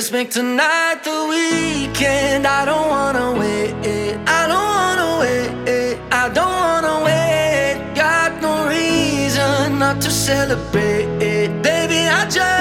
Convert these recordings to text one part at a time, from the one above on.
Let's make tonight the weekend. I don't wanna wait. I don't wanna wait. I don't wanna wait. Got no reason not to celebrate. Baby, I just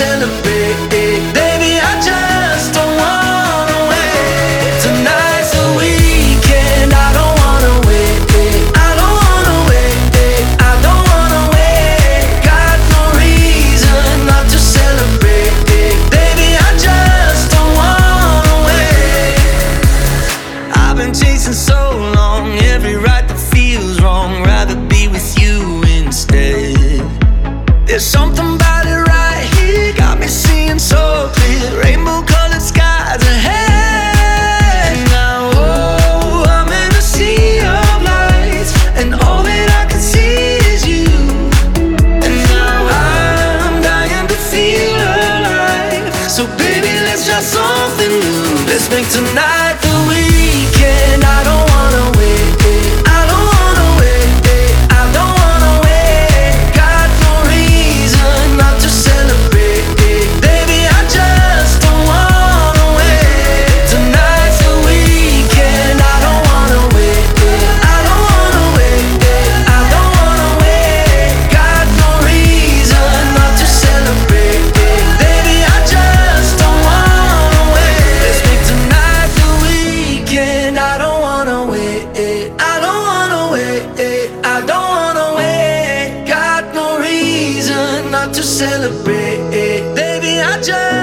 celebrate got something new. Let's make tonight. to celebrate. Baby, I just